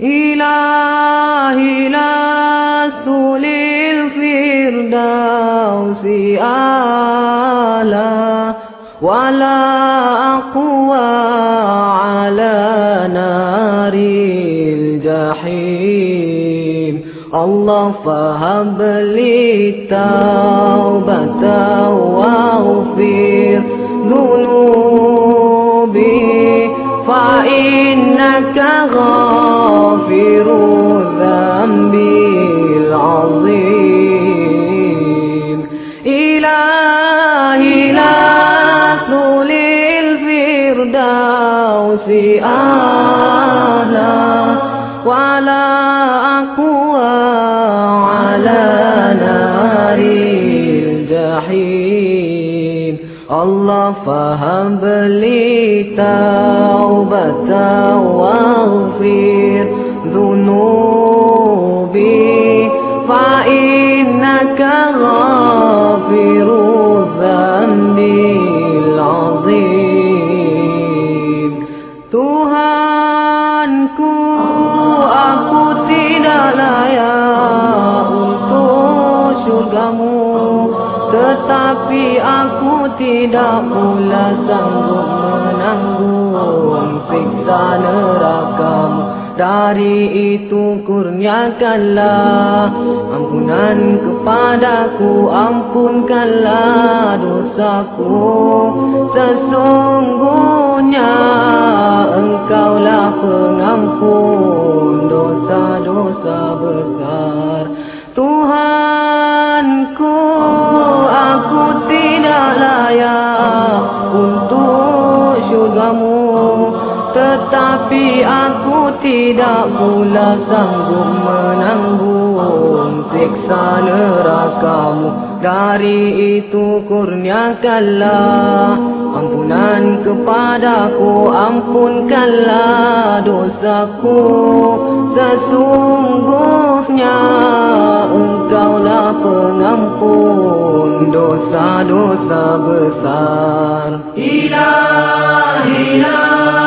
إلهي لست للفردوس أعلى ولا أقوى على نار الجحيم. الله فهب لي التوبة واغفر ذنوبي فإنك غافر الذنب العظيم. إلهي لست للفردوس أهلا ولا أقوى على نار الجحيم. الله فهب لي توبة واغفر ذنوبي فإنك غافر الذنب العظيم Tuhanku aku tidak layak untuk syurgamu Tetapi aku tidak pula sanggup menanggung siksa nerakamu Dari itu kurniakanlah. Ampunan kepadaku Ampunkanlah dosaku. Sesungguhnya tidak pula sanggup menanggung siksa nerakamu. Dari itu kurniakanlah ampunan kepadaku Ampunkanlah dosaku. Sesungguhnya engkaulah pengampun dosa-dosa besar. Ilahi lastu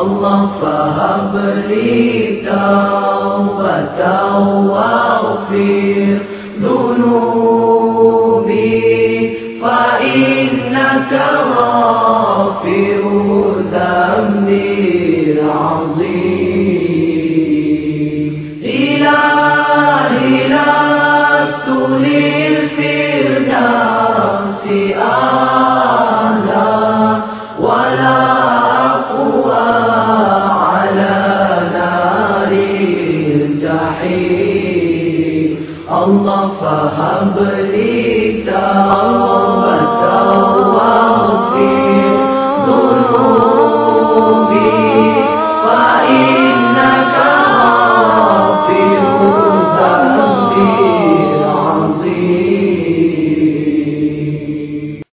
الله فهب لي توبة واغفر ذنوبي فإنك Allah faham berita Allah tahu